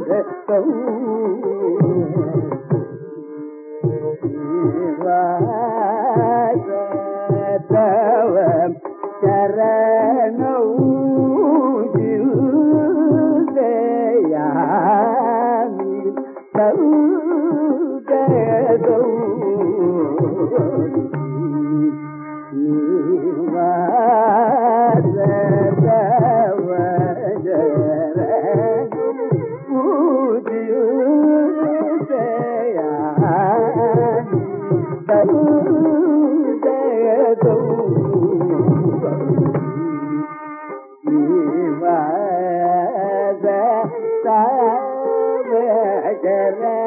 ಬೆಟ್ಟವು Amen.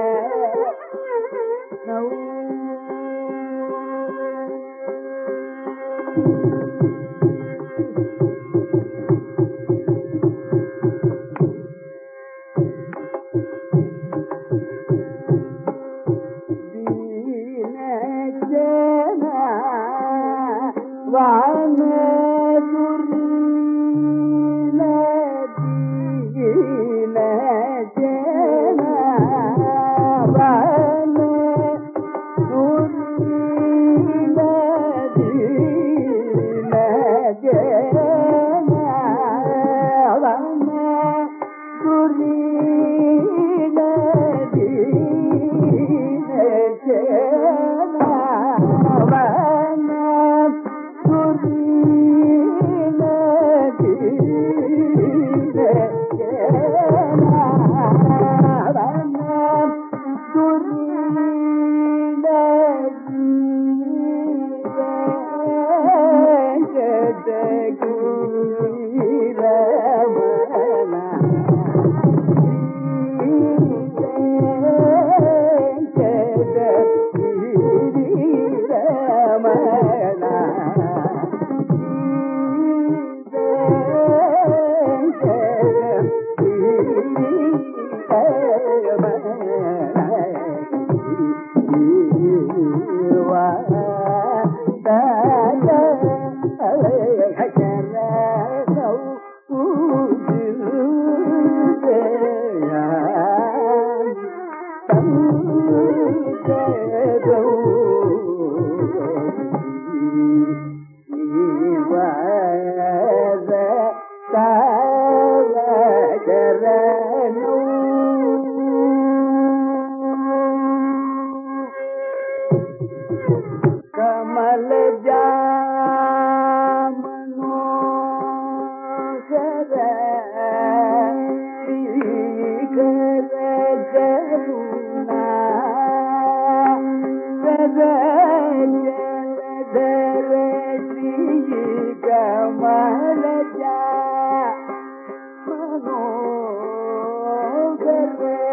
Oh, Get away.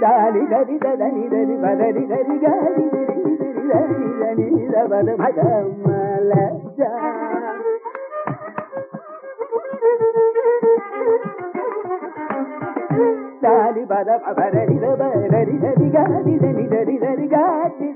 దాని దరి దని దరి బదరి దరి గారి దరి దరి దని దని పద భగమల దాని పదరి బదరి దరి గారి దరి దరి దరి గారి దరి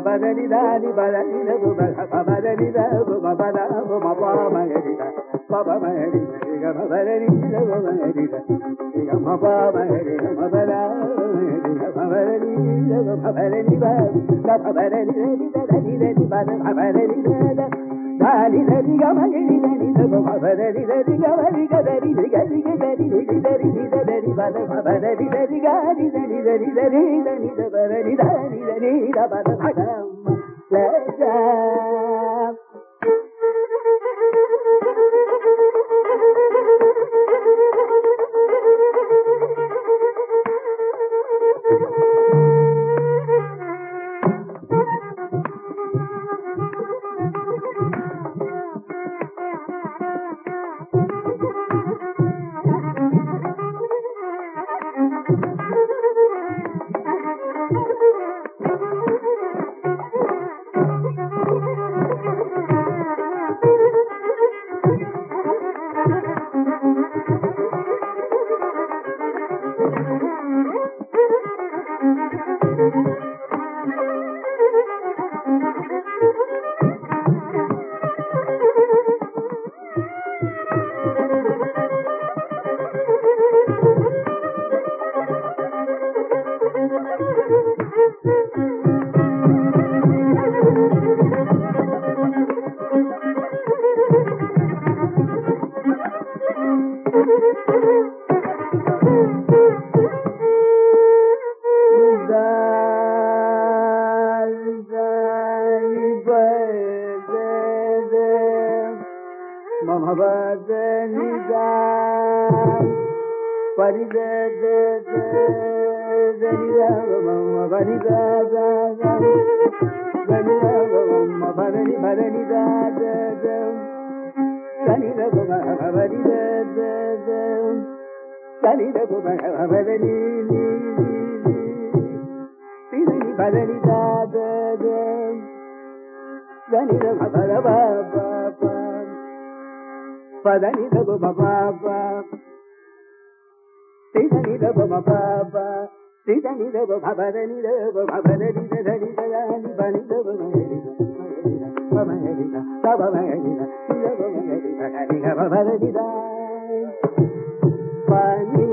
గమ బదరి దాని బదరి గమ బదరి గమ బద గమ పామగరి పబ మగరి గమ బదరి గమ మగరి గమ పామగరి గమ బద గమ బదరి గమ బదరి గమ బదరి దరి దరి బద బదరి దద దాని దరి గమ గరి దరి గమ బదరి దరి గమ గరి దరి గరి గరి దరి దరి దరి బద బదరి దరి గరి దరి దరి దరి దరి దరి దరి దరి బద భగమ లజా మమ సని భరణి తిరిగి భరణి దని భర పదని దబ బాబా శ్రీధని దబ బాబా శ్రీధని దబ భవరని దబ భవరని ధని దయాని బని దబ మగరిద తబ మగరిద దబ మగరిద హరి గబ భరనిద pani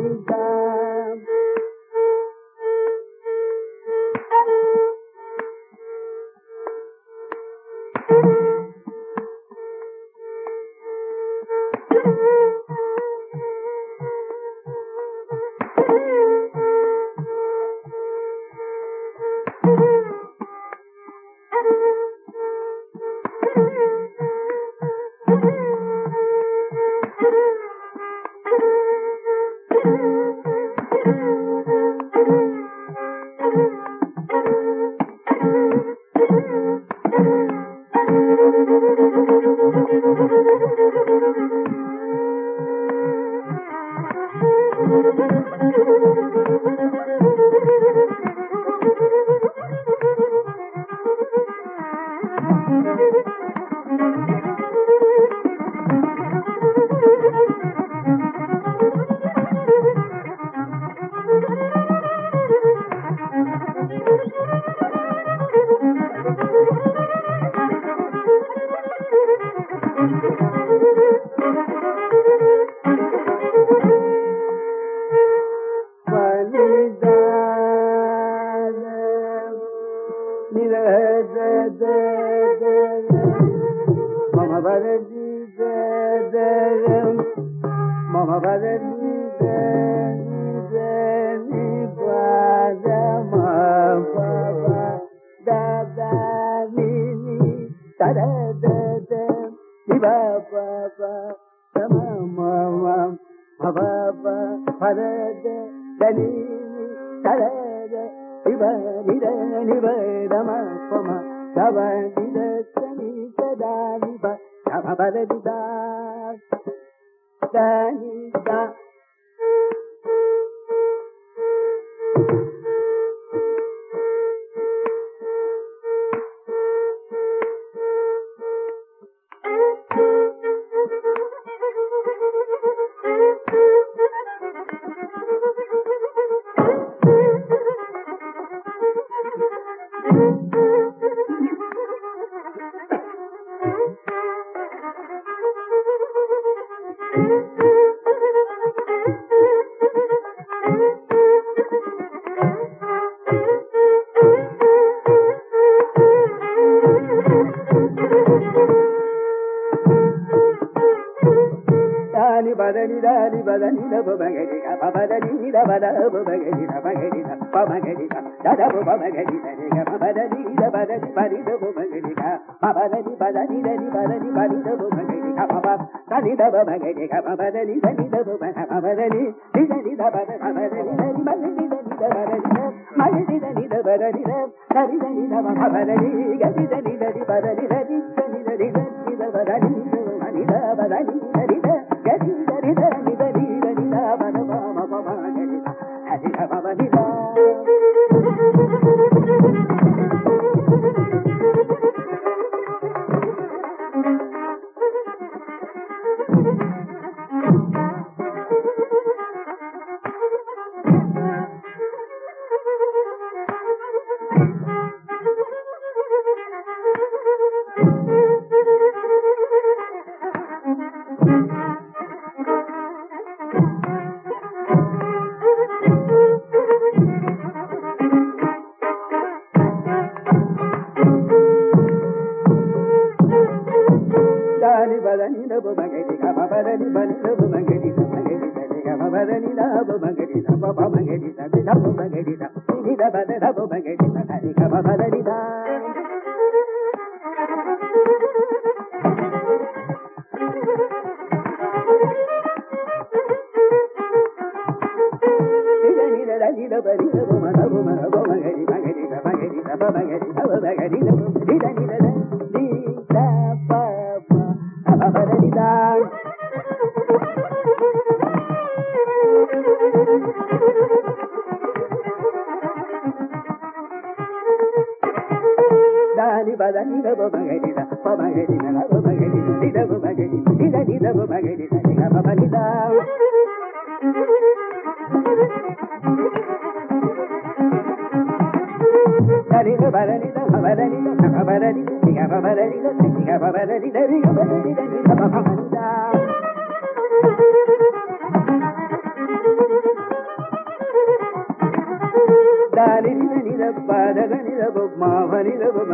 ಸಹಿತ பமகரித மகரித பமகரித ததபு பமகரித நிக பதனி நித பதனி பரித புமகரிக பபதனி பதனி தனி பதனி பரித புமகரிக பப தனித பமகரிக பபதனி தனித புமக பபதனி நித நித பத பபதனி தனி பதனி தனித பதனித மகரித நித பதனித தனித நித பபதனி கதித நிதனி பதனி தனித நித நித நித பதனி நித பதனி தனித கதித இருந்தான் పద నిరవ మగడిద పమగడిన నవ మగడిన నిరవ మగడి నిద నిరవ మగడిన నిరవ మగడిద సరిగ బరనిద మరనిద నవ బరనిద దాని నిల పదగ నిల బొమ్మ నిల బొమ్మ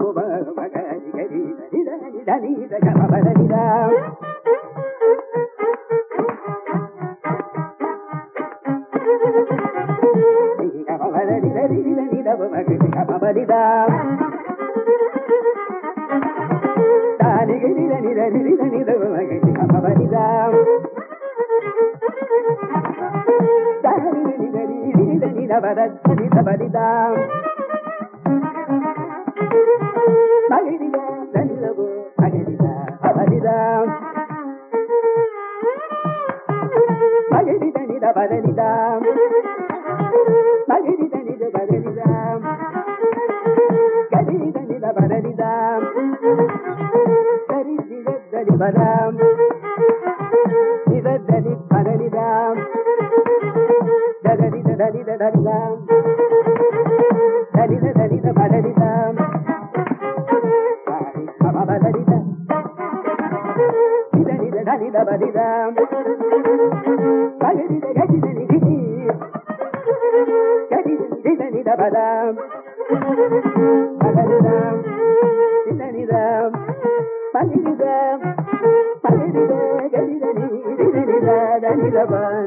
பதனிதா மகிரி தனித பதனிதா கரி தனித பதனிதா கரி சிவத்தனி பதாம் சிவத்தனி பதனிதாம் தரித தரித தரிதாம் தரித தரித பதனிதாம் பதனித தனித பதிதாம் Padam, Padam, Padam, Padam, Padam, Padam, Padam, Padam, Padam, Padam, Padam, Padam, Padam, Padam, Padam, Padam,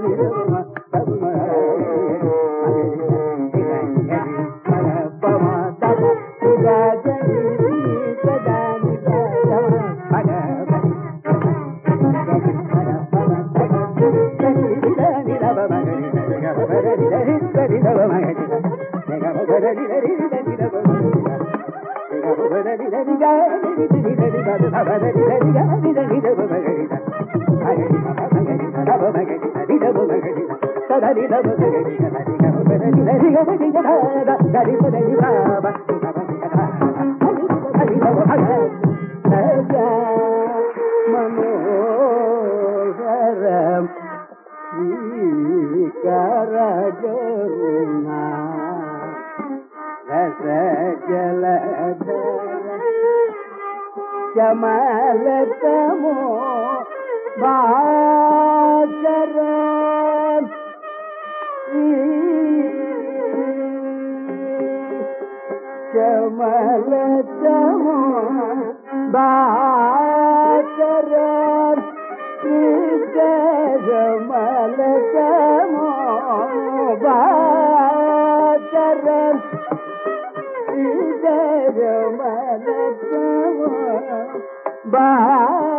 Jamal तर जमल चम बर पी जमल चमर पी Bye.